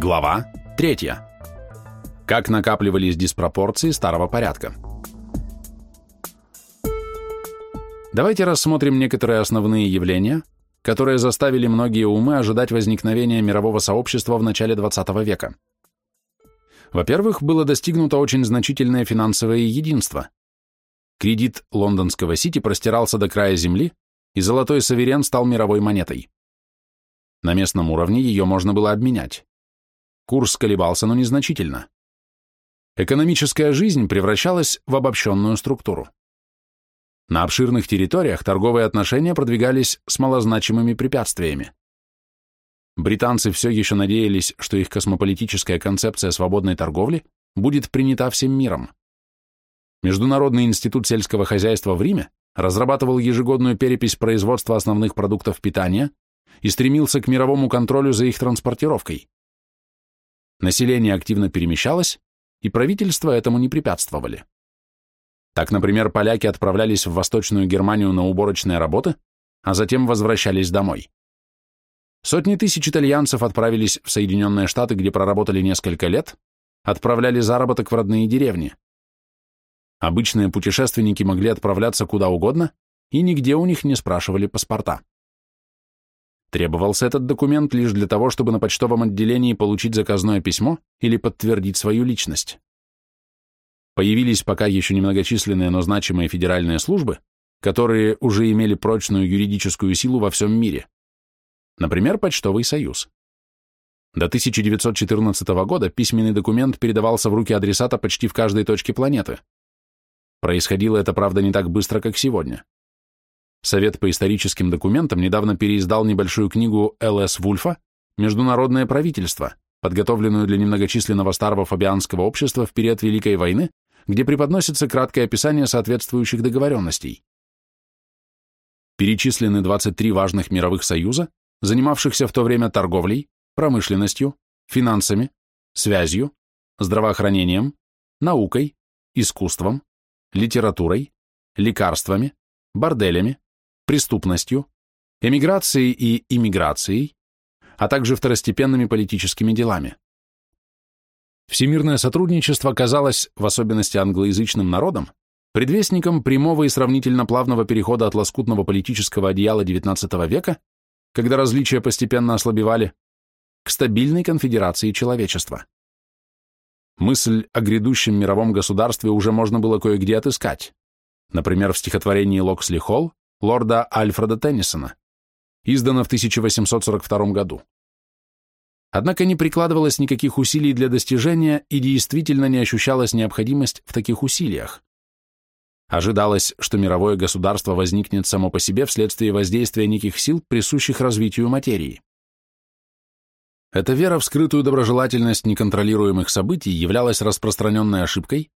Глава 3. Как накапливались диспропорции старого порядка. Давайте рассмотрим некоторые основные явления, которые заставили многие умы ожидать возникновения мирового сообщества в начале XX века. Во-первых, было достигнуто очень значительное финансовое единство. Кредит лондонского Сити простирался до края земли, и золотой суверен стал мировой монетой. На местном уровне ее можно было обменять. Курс колебался, но незначительно. Экономическая жизнь превращалась в обобщенную структуру. На обширных территориях торговые отношения продвигались с малозначимыми препятствиями. Британцы все еще надеялись, что их космополитическая концепция свободной торговли будет принята всем миром. Международный институт сельского хозяйства в Риме разрабатывал ежегодную перепись производства основных продуктов питания и стремился к мировому контролю за их транспортировкой. Население активно перемещалось, и правительства этому не препятствовали. Так, например, поляки отправлялись в Восточную Германию на уборочные работы, а затем возвращались домой. Сотни тысяч итальянцев отправились в Соединенные Штаты, где проработали несколько лет, отправляли заработок в родные деревни. Обычные путешественники могли отправляться куда угодно, и нигде у них не спрашивали паспорта. Требовался этот документ лишь для того, чтобы на почтовом отделении получить заказное письмо или подтвердить свою личность. Появились пока еще немногочисленные, но значимые федеральные службы, которые уже имели прочную юридическую силу во всем мире. Например, Почтовый союз. До 1914 года письменный документ передавался в руки адресата почти в каждой точке планеты. Происходило это, правда, не так быстро, как сегодня. Совет по историческим документам недавно переиздал небольшую книгу Л.С. Вульфа «Международное правительство», подготовленную для немногочисленного старого фабианского общества в период Великой войны, где преподносится краткое описание соответствующих договоренностей. Перечислены 23 важных мировых союза, занимавшихся в то время торговлей, промышленностью, финансами, связью, здравоохранением, наукой, искусством, литературой, лекарствами, борделями, преступностью, эмиграцией и иммиграцией, а также второстепенными политическими делами. Всемирное сотрудничество казалось, в особенности англоязычным народам, предвестником прямого и сравнительно плавного перехода от лоскутного политического одеяла XIX века, когда различия постепенно ослабевали, к стабильной конфедерации человечества. Мысль о грядущем мировом государстве уже можно было кое-где отыскать, например, в стихотворении Локсли Холл лорда Альфреда Теннисона, издано в 1842 году. Однако не прикладывалось никаких усилий для достижения и действительно не ощущалась необходимость в таких усилиях. Ожидалось, что мировое государство возникнет само по себе вследствие воздействия неких сил, присущих развитию материи. Эта вера в скрытую доброжелательность неконтролируемых событий являлась распространенной ошибкой,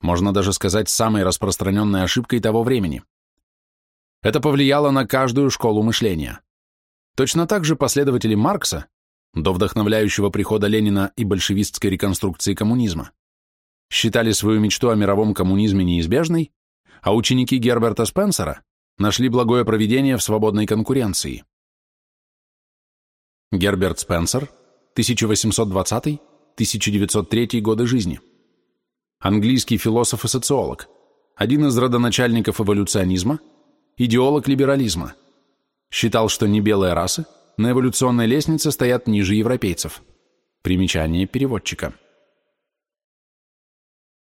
можно даже сказать, самой распространенной ошибкой того времени. Это повлияло на каждую школу мышления. Точно так же последователи Маркса, до вдохновляющего прихода Ленина и большевистской реконструкции коммунизма, считали свою мечту о мировом коммунизме неизбежной, а ученики Герберта Спенсера нашли благое проведение в свободной конкуренции. Герберт Спенсер, 1820-1903 годы жизни. Английский философ и социолог, один из родоначальников эволюционизма – идеолог либерализма. Считал, что не белые расы на эволюционной лестнице стоят ниже европейцев. Примечание переводчика.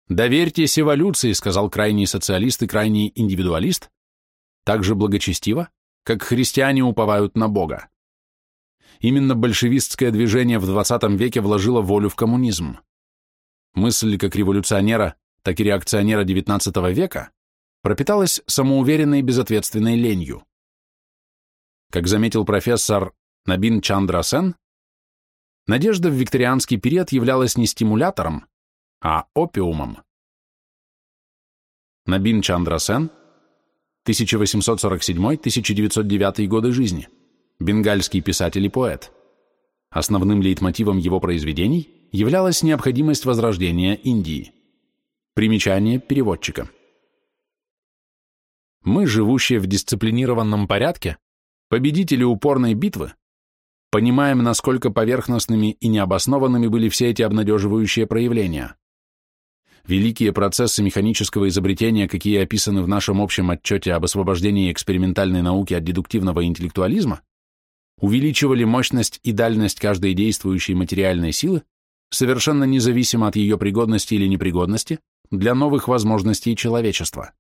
«Доверьтесь эволюции», — сказал крайний социалист и крайний индивидуалист, так же благочестиво, как христиане уповают на Бога. Именно большевистское движение в XX веке вложило волю в коммунизм. Мысль как революционера, так и реакционера XIX века пропиталась самоуверенной и безответственной ленью. Как заметил профессор Набин Чандра Сен, надежда в викторианский период являлась не стимулятором, а опиумом. Набин Чандра Сен, 1847-1909 годы жизни, бенгальский писатель и поэт. Основным лейтмотивом его произведений являлась необходимость возрождения Индии. Примечание переводчика. Мы, живущие в дисциплинированном порядке, победители упорной битвы, понимаем, насколько поверхностными и необоснованными были все эти обнадеживающие проявления. Великие процессы механического изобретения, какие описаны в нашем общем отчете об освобождении экспериментальной науки от дедуктивного интеллектуализма, увеличивали мощность и дальность каждой действующей материальной силы, совершенно независимо от ее пригодности или непригодности для новых возможностей человечества.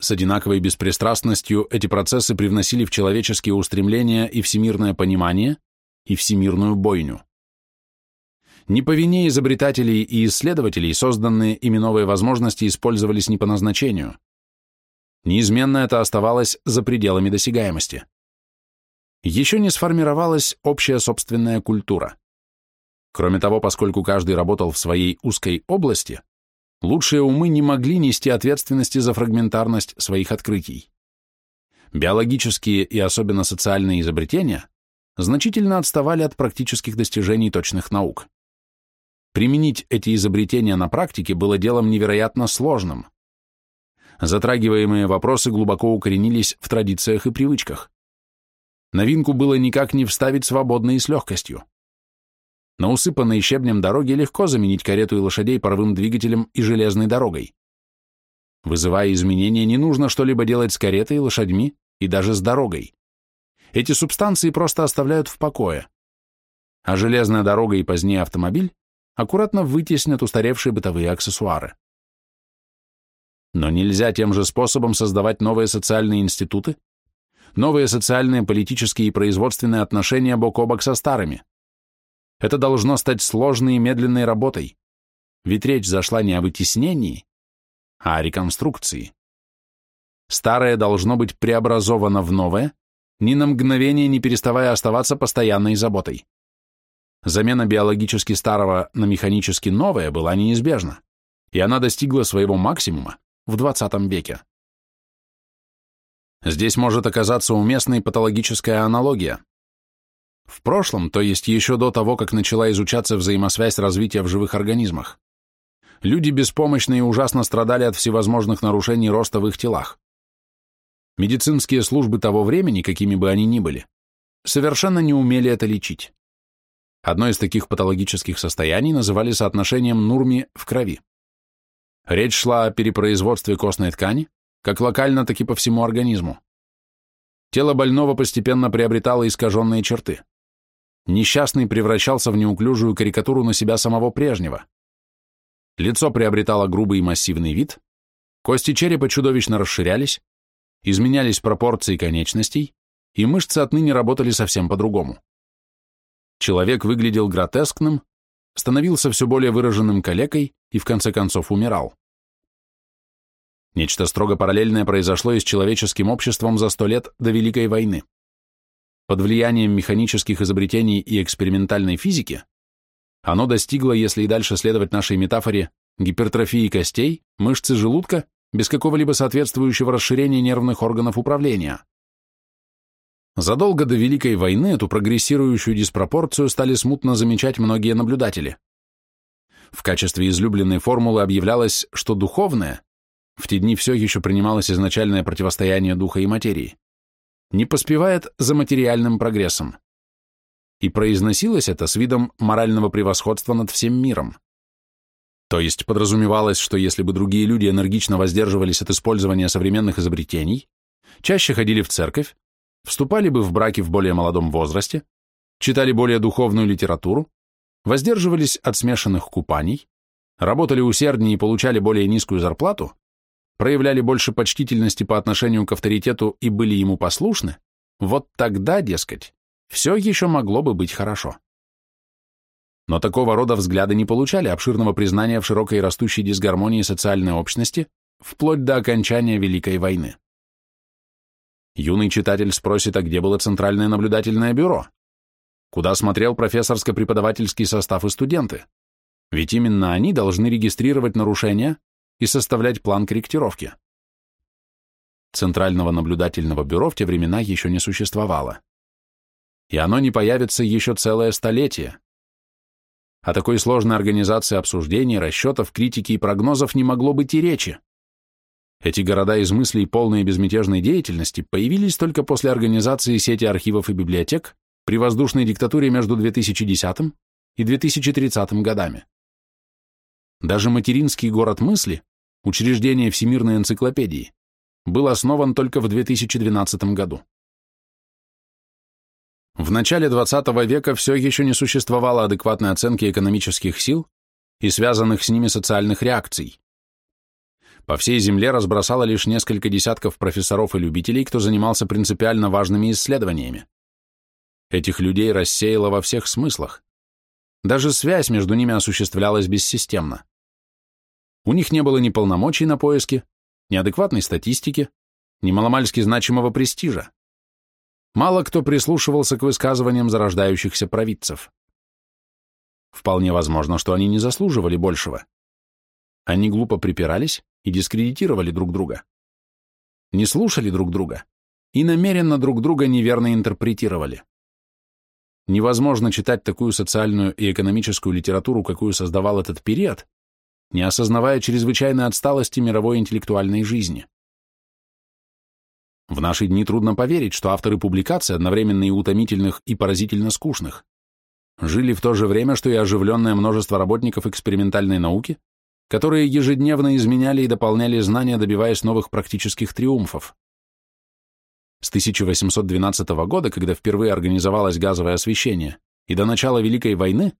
С одинаковой беспристрастностью эти процессы привносили в человеческие устремления и всемирное понимание, и всемирную бойню. Не по вине изобретателей и исследователей созданные ими новые возможности использовались не по назначению. Неизменно это оставалось за пределами досягаемости. Еще не сформировалась общая собственная культура. Кроме того, поскольку каждый работал в своей узкой области, лучшие умы не могли нести ответственности за фрагментарность своих открытий. Биологические и особенно социальные изобретения значительно отставали от практических достижений точных наук. Применить эти изобретения на практике было делом невероятно сложным. Затрагиваемые вопросы глубоко укоренились в традициях и привычках. Новинку было никак не вставить свободно и с легкостью. На усыпанной щебнем дороге легко заменить карету и лошадей паровым двигателем и железной дорогой. Вызывая изменения, не нужно что-либо делать с каретой, лошадьми и даже с дорогой. Эти субстанции просто оставляют в покое. А железная дорога и позднее автомобиль аккуратно вытеснят устаревшие бытовые аксессуары. Но нельзя тем же способом создавать новые социальные институты, новые социальные, политические и производственные отношения бок о бок со старыми. Это должно стать сложной и медленной работой, ведь речь зашла не о вытеснении, а о реконструкции. Старое должно быть преобразовано в новое, ни на мгновение не переставая оставаться постоянной заботой. Замена биологически старого на механически новое была неизбежна, и она достигла своего максимума в 20 веке. Здесь может оказаться уместной патологическая аналогия. В прошлом, то есть еще до того, как начала изучаться взаимосвязь развития в живых организмах, люди беспомощно и ужасно страдали от всевозможных нарушений роста в их телах. Медицинские службы того времени, какими бы они ни были, совершенно не умели это лечить. Одно из таких патологических состояний называли соотношением нурми в крови. Речь шла о перепроизводстве костной ткани, как локально, так и по всему организму. Тело больного постепенно приобретало искаженные черты. Несчастный превращался в неуклюжую карикатуру на себя самого прежнего. Лицо приобретало грубый и массивный вид, кости черепа чудовищно расширялись, изменялись пропорции конечностей, и мышцы отныне работали совсем по-другому. Человек выглядел гротескным, становился все более выраженным калекой и в конце концов умирал. Нечто строго параллельное произошло и с человеческим обществом за сто лет до Великой войны. Под влиянием механических изобретений и экспериментальной физики оно достигло, если и дальше следовать нашей метафоре, гипертрофии костей, мышцы желудка без какого-либо соответствующего расширения нервных органов управления. Задолго до Великой войны эту прогрессирующую диспропорцию стали смутно замечать многие наблюдатели. В качестве излюбленной формулы объявлялось, что духовное, в те дни все еще принималось изначальное противостояние духа и материи, не поспевает за материальным прогрессом. И произносилось это с видом морального превосходства над всем миром. То есть подразумевалось, что если бы другие люди энергично воздерживались от использования современных изобретений, чаще ходили в церковь, вступали бы в браки в более молодом возрасте, читали более духовную литературу, воздерживались от смешанных купаний, работали усерднее и получали более низкую зарплату, проявляли больше почтительности по отношению к авторитету и были ему послушны, вот тогда, дескать, все еще могло бы быть хорошо. Но такого рода взгляды не получали обширного признания в широкой растущей дисгармонии социальной общности вплоть до окончания Великой войны. Юный читатель спросит, а где было Центральное наблюдательное бюро? Куда смотрел профессорско-преподавательский состав и студенты? Ведь именно они должны регистрировать нарушения и составлять план корректировки. Центрального наблюдательного бюро в те времена еще не существовало. И оно не появится еще целое столетие. О такой сложной организации обсуждений, расчетов, критики и прогнозов не могло быть и речи. Эти города из мыслей полной безмятежной деятельности появились только после организации сети архивов и библиотек при воздушной диктатуре между 2010 и 2030 годами. Даже материнский город мысли, учреждение Всемирной энциклопедии, был основан только в 2012 году. В начале XX века все еще не существовало адекватной оценки экономических сил и связанных с ними социальных реакций. По всей Земле разбросало лишь несколько десятков профессоров и любителей, кто занимался принципиально важными исследованиями. Этих людей рассеяло во всех смыслах. Даже связь между ними осуществлялась бессистемно. У них не было ни полномочий на поиски, ни адекватной статистики, ни маломальски значимого престижа. Мало кто прислушивался к высказываниям зарождающихся провидцев. Вполне возможно, что они не заслуживали большего. Они глупо припирались и дискредитировали друг друга. Не слушали друг друга и намеренно друг друга неверно интерпретировали. Невозможно читать такую социальную и экономическую литературу, какую создавал этот период, не осознавая чрезвычайной отсталости мировой интеллектуальной жизни. В наши дни трудно поверить, что авторы публикаций, одновременно и утомительных, и поразительно скучных, жили в то же время, что и оживленное множество работников экспериментальной науки, которые ежедневно изменяли и дополняли знания, добиваясь новых практических триумфов. С 1812 года, когда впервые организовалось газовое освещение, и до начала Великой войны,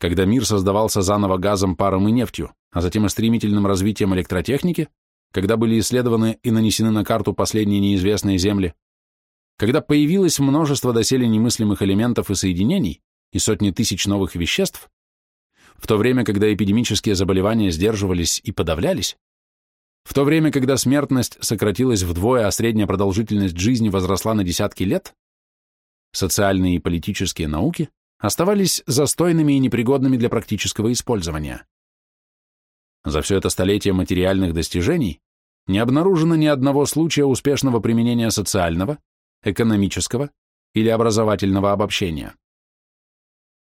когда мир создавался заново газом, паром и нефтью, а затем и стремительным развитием электротехники, когда были исследованы и нанесены на карту последние неизвестные земли, когда появилось множество доселе немыслимых элементов и соединений и сотни тысяч новых веществ, в то время, когда эпидемические заболевания сдерживались и подавлялись, в то время, когда смертность сократилась вдвое, а средняя продолжительность жизни возросла на десятки лет, социальные и политические науки оставались застойными и непригодными для практического использования. За все это столетие материальных достижений не обнаружено ни одного случая успешного применения социального, экономического или образовательного обобщения.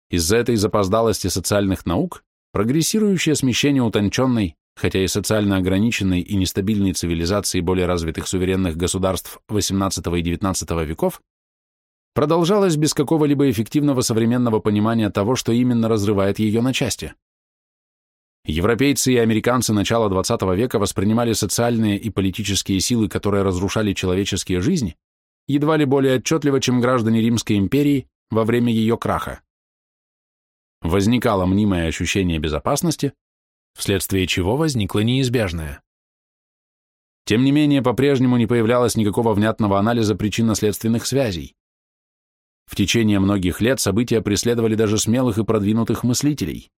Из-за этой запоздалости социальных наук прогрессирующее смещение утонченной, хотя и социально ограниченной и нестабильной цивилизации более развитых суверенных государств XVIII и XIX веков продолжалось без какого-либо эффективного современного понимания того, что именно разрывает ее на части. Европейцы и американцы начала XX века воспринимали социальные и политические силы, которые разрушали человеческие жизни, едва ли более отчетливо, чем граждане Римской империи во время ее краха возникало мнимое ощущение безопасности, вследствие чего возникло неизбежное. Тем не менее, по-прежнему не появлялось никакого внятного анализа причинно-следственных связей. В течение многих лет события преследовали даже смелых и продвинутых мыслителей.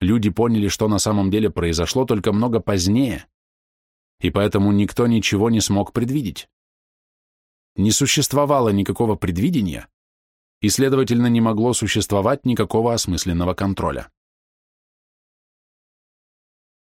Люди поняли, что на самом деле произошло только много позднее, и поэтому никто ничего не смог предвидеть. Не существовало никакого предвидения, и, следовательно, не могло существовать никакого осмысленного контроля.